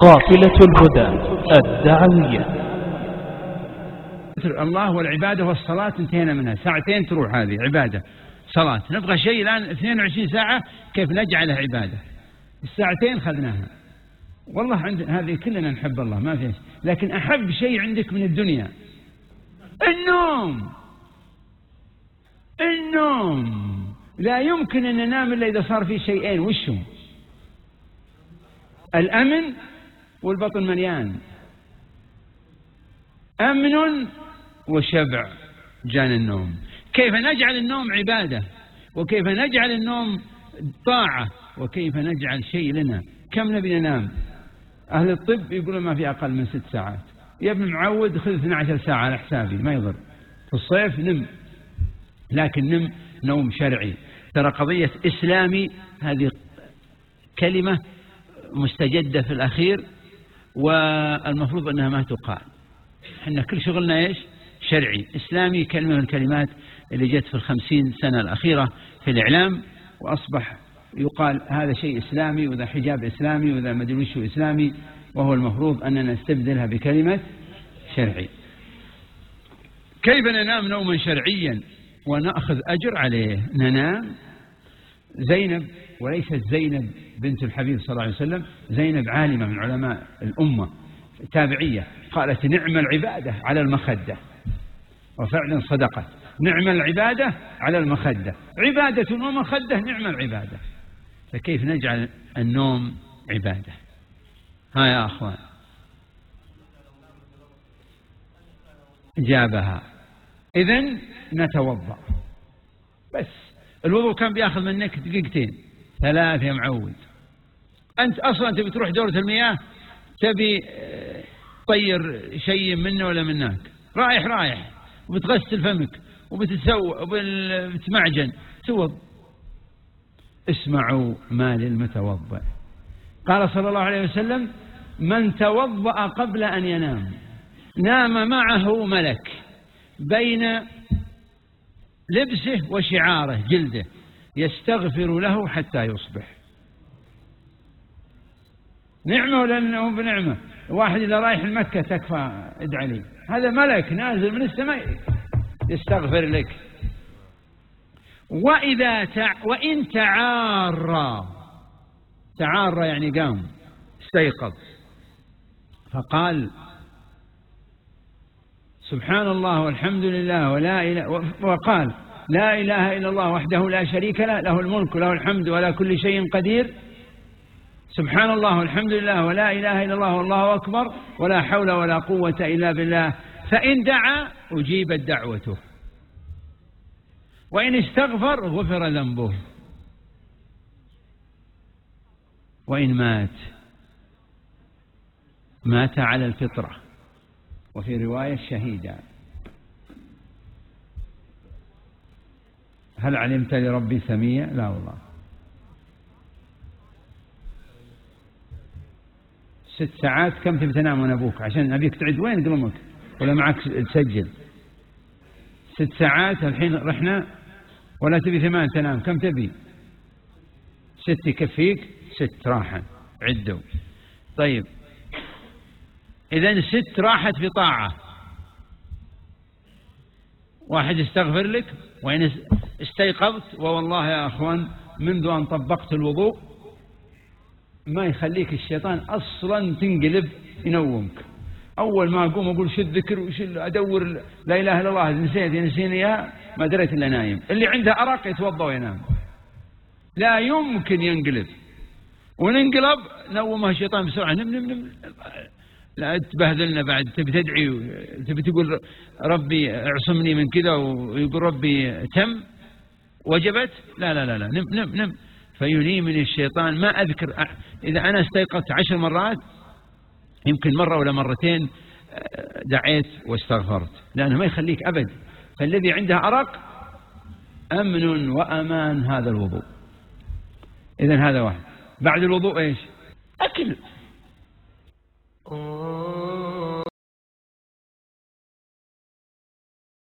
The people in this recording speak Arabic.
قافلة الهدى الدعوية الله والعبادة والصلاة انتهينا منها. ساعتين تروح هذه عبادة صلاة. نبغى شيء الآن 22 ساعة كيف نجعله عبادة؟ الساعتين خذناها. والله عند هذه كلنا نحب الله ما في لكن أحب شيء عندك من الدنيا. النوم. النوم. لا يمكن أن ننام إلا إذا صار في شيئين. وشهم الأمن والبطن مليان. أمن وشبع جان النوم. كيف نجعل النوم عبادة؟ وكيف نجعل النوم طاعة؟ وكيف نجعل شيء لنا؟ كم نبي ننام؟ أهل الطب يقولون ما في أقل من ست ساعات. يا ابن معود خذ 12 ساعة على حسابي ما يضر. في الصيف نم لكن نم نوم شرعي. ترى قضية إسلامي هذه كلمة مستجدة في الأخير. والمفروض أنها ما تقال. إحنا كل شغلنا إيش؟ شرعي. إسلامي كلمة من الكلمات اللي جت في الخمسين سنة الأخيرة في الإعلام وأصبح يقال هذا شيء إسلامي وذا حجاب إسلامي وذا مدري وش إسلامي وهو المفروض أننا نستبدلها بكلمة شرعي. كيف ننام نوما شرعيا ونأخذ أجر عليه؟ ننام زينب وليست زينب بنت الحبيب صلى الله عليه وسلم زينب عالمة من علماء الأمة تابعية قالت نعم العبادة على المخدة. وفعلا صدقت. نعم العبادة على المخدة. عبادة ومخدة نعم العبادة. فكيف نجعل النوم عبادة؟ ها يا أخوان. جابها. إذن نتوضأ. بس. الوضوء كان بياخذ منك دقيقتين ثلاث يا معود. أنت أصلا تبي تروح دورة المياه؟ تبي طير شيء منه ولا منك؟ رايح رايح. وبتغسل فمك وبتسوى وبتمعجن توض اسمعوا ما للمتوضع قال صلى الله عليه وسلم من توضأ قبل أن ينام نام معه ملك بين لبسه وشعاره جلده. يستغفر له حتى يصبح. نعمة ولا أنه بنعمة. واحد إذا رايح المكة تكفى ادعى لي. هذا ملك نازل من السماء. يستغفر لك. وإذا تع وإن تعارى تعارى يعني قام استيقظ. فقال سبحان الله والحمد لله ولا إله وقال لا إله إلا الله وحده لا شريك له له الملك وله الحمد ولا كل شيء قدير. سبحان الله والحمد لله ولا إله إلا الله والله أكبر ولا حول ولا قوة إلا بالله. فإن دعا أجيبت دعوته. وإن استغفر غفر ذنبه. وإن مات مات على الفطرة. وفي رواية شهيدا هل علمت لربي سمية لا والله. ست ساعات؟ كم تبي تنام وأنا أبوك؟ عشان أبيك تعد. وين قلمك؟ ولا معك تسجل؟ ست ساعات الحين رحنا؟ ولا تبي ثمان تنام. كم تبي؟ ست يكفيك؟ ست راحة. عدوا. طيب. إذا ست راحت في طاعة. واحد استغفر لك وإن استيقظت ووالله يا أخوان منذ أن طبقت الوضوء ما يخليك الشيطان أصلا تنقلب ينومك. أول ما أقوم أقول شو الذكر وش أدور لا إله إلا الله نسيت نسيني إياه ما دريت إلا نايم. اللي عنده أرق يتوضأ وينام. لا يمكن ينقلب. وننقلب نومه الشيطان بسرعة نم نم نم. لا تبهذلنا بعد. تبي تدعي تبي تقول ربي اعصمني من كذا ويقول ربي تم؟ وجبت؟ لا لا لا لا. نم نم نم. فينيمني الشيطان. ما أذكر إذا أنا استيقظت عشر مرات يمكن مرة ولا مرتين آه، دعيت واستغفرت. لأنه ما يخليك أبد. فالذي عنده أرق أمن وأمان هذا الوضوء. إذا هذا واحد. بعد الوضوء إيش؟ أكل. Oh.